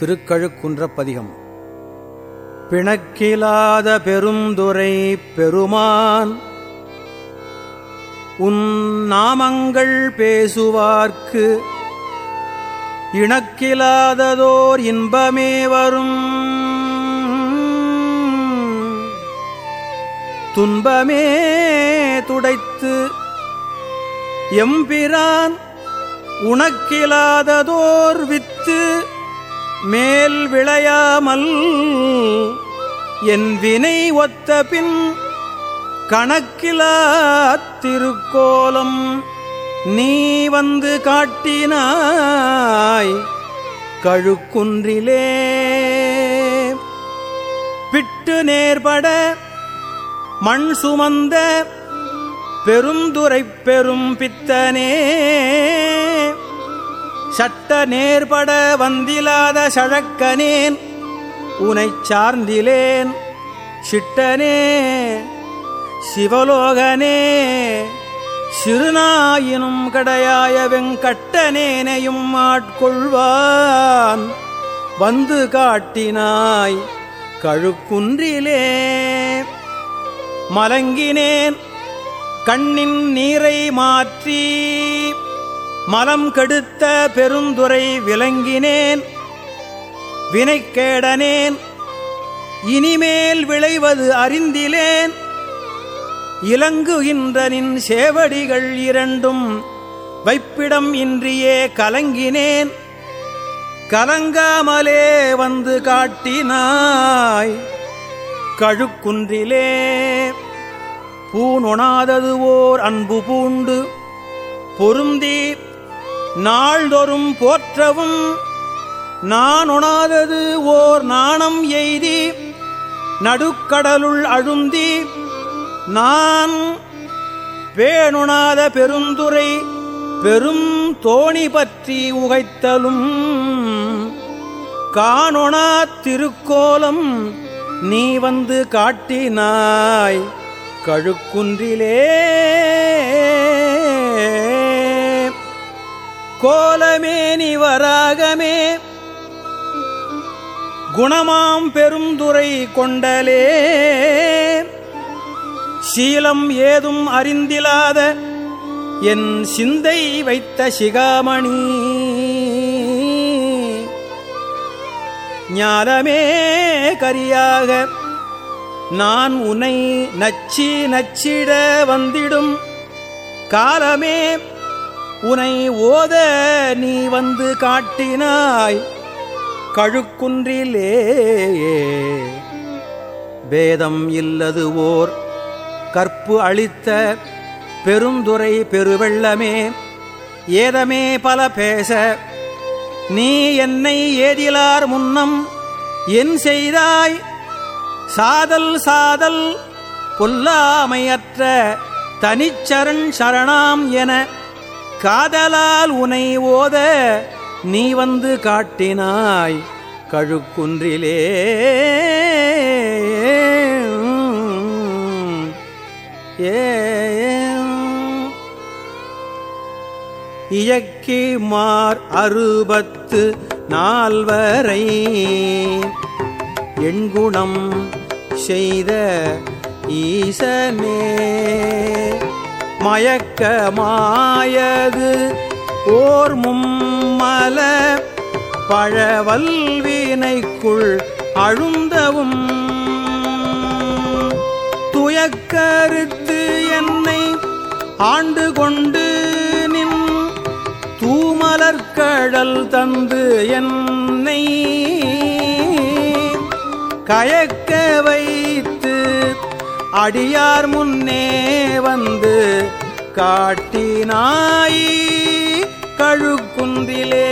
திருக்கழுக்குன்றப்பதிகம். பிணக்கிலாத பெருந்துரை பெருமான் உன் நாமங்கள் பேசுவார்க்கு இணக்கிலாததோர் இன்பமே வரும். துன்பமே துடைத்து எம்பிரான் உனக்கிலாததோர் வித்து மேல் விளையாமல் என் வினை ஒத்த பின் கணக்கிலா திருக்கோலம் நீ வந்து காட்டினாய் கழுக்குன்றிலே. பிட்டு நேர்பட மண் சுமந்த பெருந்துரை பெரும் பித்தனே. சட்ட நேர்பட வந்திலாத சழக்கனேன் உனை சார்ந்திலேன். சிட்டனே சிவலோகனே சிறுநாயினும் கடையாய வெங்கட்டனேனையும் ஆட்கொள்வான். வந்து காட்டினாய் கழுக்குன்றிலே மலங்கினேன் கண்ணின் நீரை மாற்றி. மலம் கெடுத்த பெருந்துரை விளங்கினேன். வினைக்கேடனேன் இனிமேல் விளைவது அறிந்திலேன். இலங்குகின்றனின் சேவடிகள் இரண்டும் வைப்பிடம் இன்றியே கலங்கினேன். கலங்காமலே வந்து காட்டினாய். கழுக்குன்றிலே பூணொணாதது ஓர் அன்பு பூண்டு. பொருந்தி நாள்தொறும் போற்றவும் நான் உணாதது ஓர் நாணம் எய்தி நடுக்கடலுள் அழுந்தி நான் பேணுணாத பெருந்துரை பெரும் தோணி பற்றி உகைத்தலும் காணொணா திருக்கோலம் நீ வந்து காட்டினாய் கழுக்குன்றிலே. கோலமே நிவராகமே குணமாம் பெருந்துரை கொண்டலே. சீலம் ஏதும் அறிந்திலாத என் சிந்தை வைத்த சிகாமணி. ஞானமே கரியாக நான் உன்னை நச்சி நச்சிட வந்திடும் காலமே உனை ஓத நீ வந்து காட்டினாய். கழுக்குன்றிலே வேதம் இல்லது ஓர் கற்பு அளித்த பெருந்துரை பெருவெள்ளமே. ஏதமே பல பேச நீ என்னை ஏதிலார் முன்னம் என் செய்தாய். சாதல் சாதல் பொல்லாமையற்ற தனிச்சரண் சரணாம் என காதலால் உனை ஓத நீ வந்து காட்டினாய் கழுக்குன்றிலே. ஏ இயக்கி மார் அறுபத்து நால்வரை. எண்குணம் செய்த ஈசனே. மயக்கமாயது. ஓர் மும்மல பழவல்வினைக்குள் அழுந்தவும். துயக்கருத்து என்னை ஆண்டு கொண்டு நின். தூமலர்கடல் தந்து என்னை கயக்கவை அடியார் முன்னே வந்து காட்டினாய் கழுக்குன்றிலே.